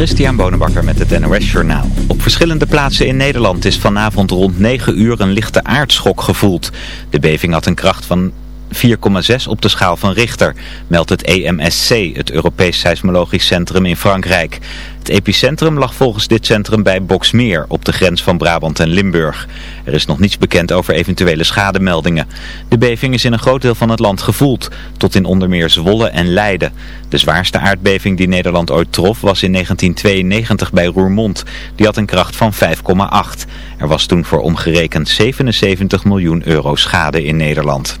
Christian Bonenbakker met het NOS Journaal. Op verschillende plaatsen in Nederland is vanavond rond 9 uur een lichte aardschok gevoeld. De beving had een kracht van 4,6 op de schaal van Richter, meldt het EMSC, het Europees Seismologisch Centrum in Frankrijk. Het epicentrum lag volgens dit centrum bij Boksmeer, op de grens van Brabant en Limburg. Er is nog niets bekend over eventuele schademeldingen. De beving is in een groot deel van het land gevoeld, tot in onder meer Zwolle en Leiden. De zwaarste aardbeving die Nederland ooit trof was in 1992 bij Roermond. Die had een kracht van 5,8. Er was toen voor omgerekend 77 miljoen euro schade in Nederland.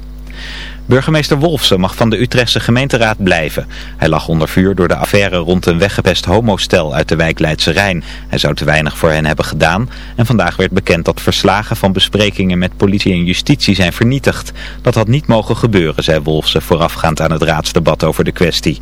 Burgemeester Wolfsen mag van de Utrechtse gemeenteraad blijven. Hij lag onder vuur door de affaire rond een weggepest homostel uit de wijk Leidse Rijn. Hij zou te weinig voor hen hebben gedaan en vandaag werd bekend dat verslagen van besprekingen met politie en justitie zijn vernietigd. Dat had niet mogen gebeuren, zei Wolfsen voorafgaand aan het raadsdebat over de kwestie.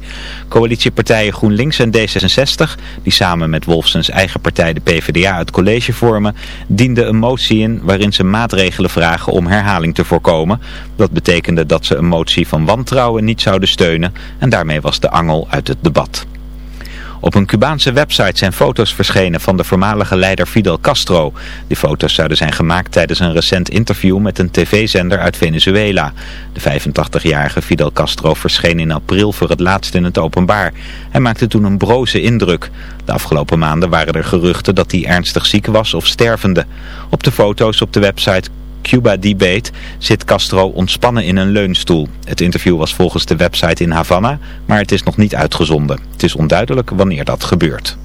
Coalitiepartijen GroenLinks en D66, die samen met Wolfsens eigen partij de PvdA het college vormen, dienden een motie in waarin ze maatregelen vragen om herhaling te voorkomen. Dat betekende dat ze een motie van wantrouwen niet zouden steunen en daarmee was de angel uit het debat. Op een Cubaanse website zijn foto's verschenen van de voormalige leider Fidel Castro. Die foto's zouden zijn gemaakt tijdens een recent interview met een tv-zender uit Venezuela. De 85-jarige Fidel Castro verscheen in april voor het laatst in het openbaar. Hij maakte toen een broze indruk. De afgelopen maanden waren er geruchten dat hij ernstig ziek was of stervende. Op de foto's op de website Cuba Debate zit Castro ontspannen in een leunstoel. Het interview was volgens de website in Havana, maar het is nog niet uitgezonden. Het is onduidelijk wanneer dat gebeurt.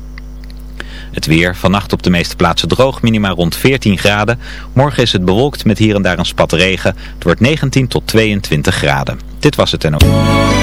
Het weer, vannacht op de meeste plaatsen droog, minima rond 14 graden. Morgen is het bewolkt met hier en daar een spat regen. Het wordt 19 tot 22 graden. Dit was het en ook.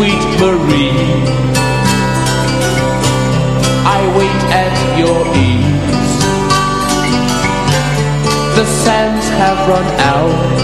sweet Marie. I wait at your ease. The sands have run out.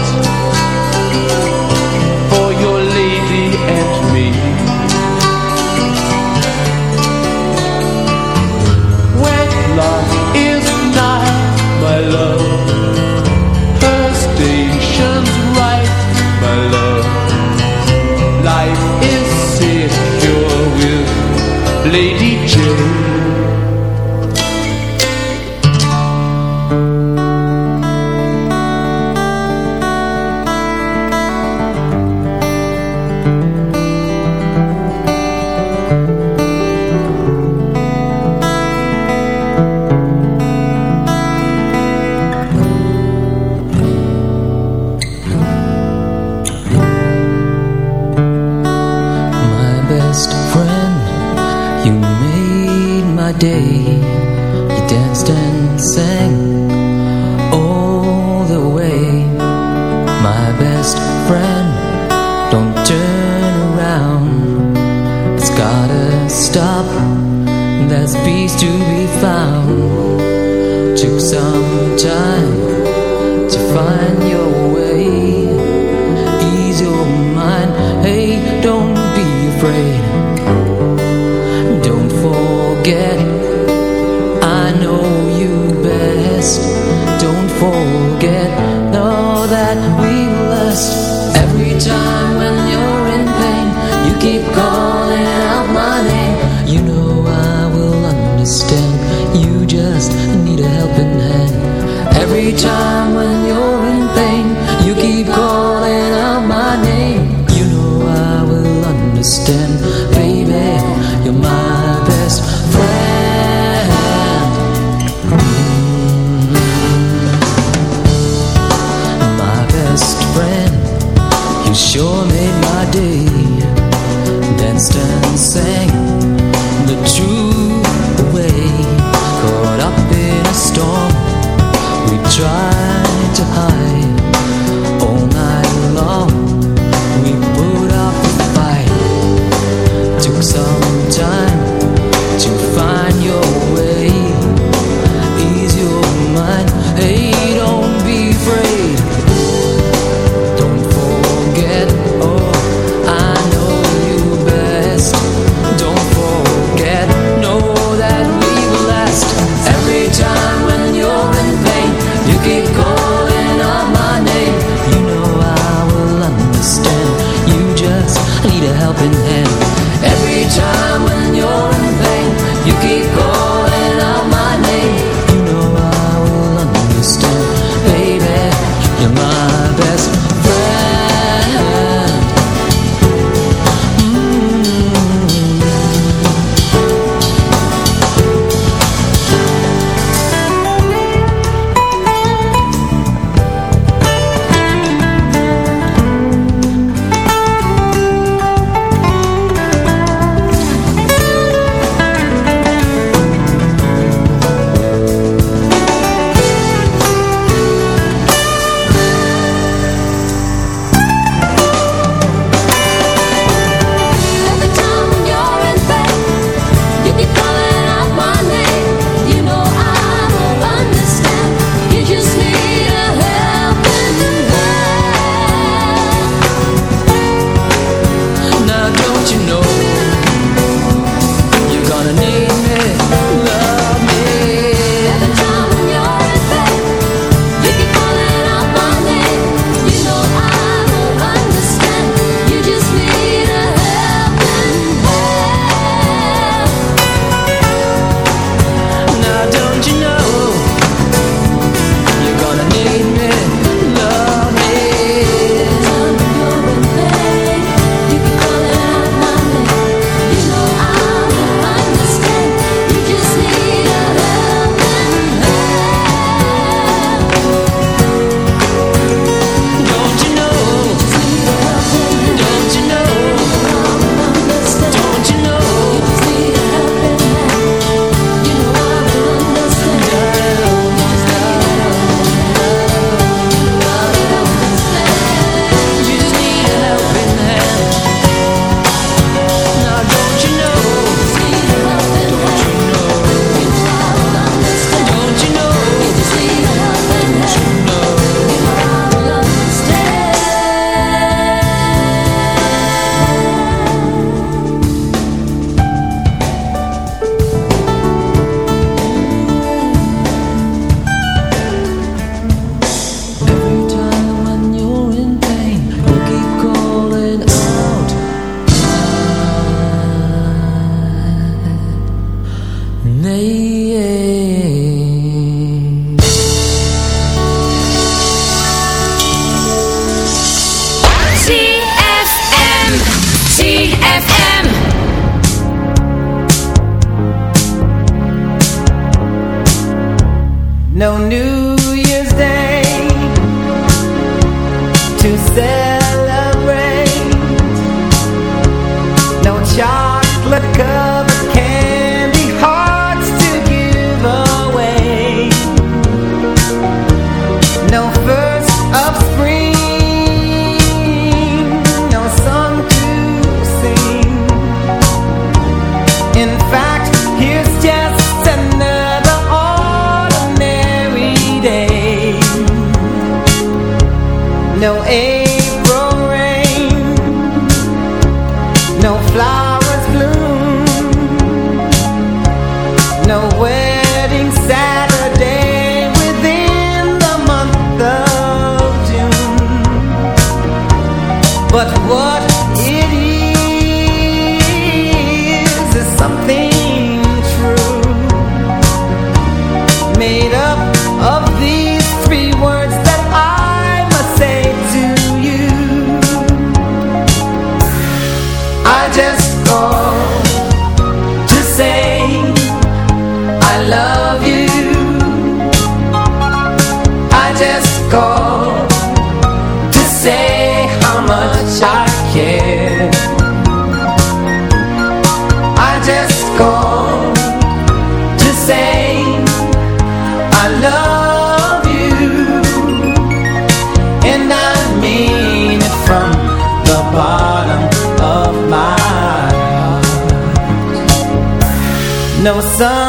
sun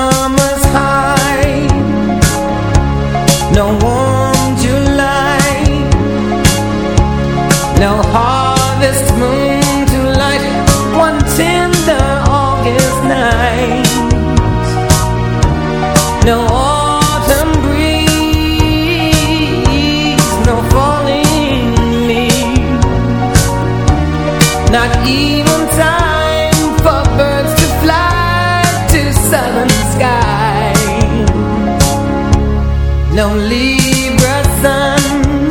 Libra sun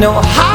No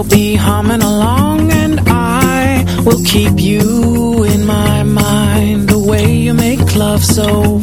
will be humming along and I will keep you in my mind. The way you make love so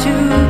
to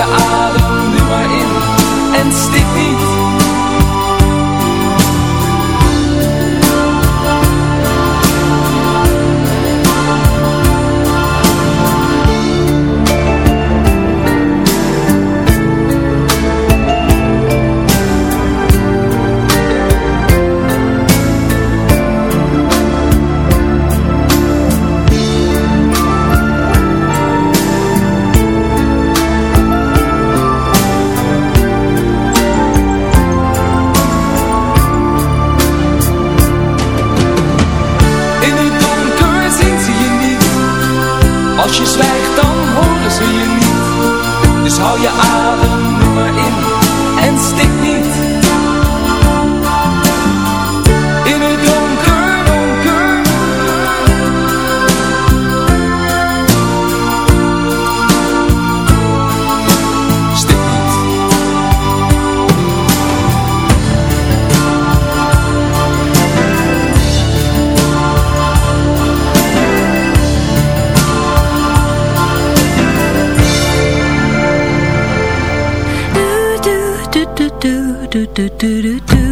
adem nu maar in En stik niet do do do do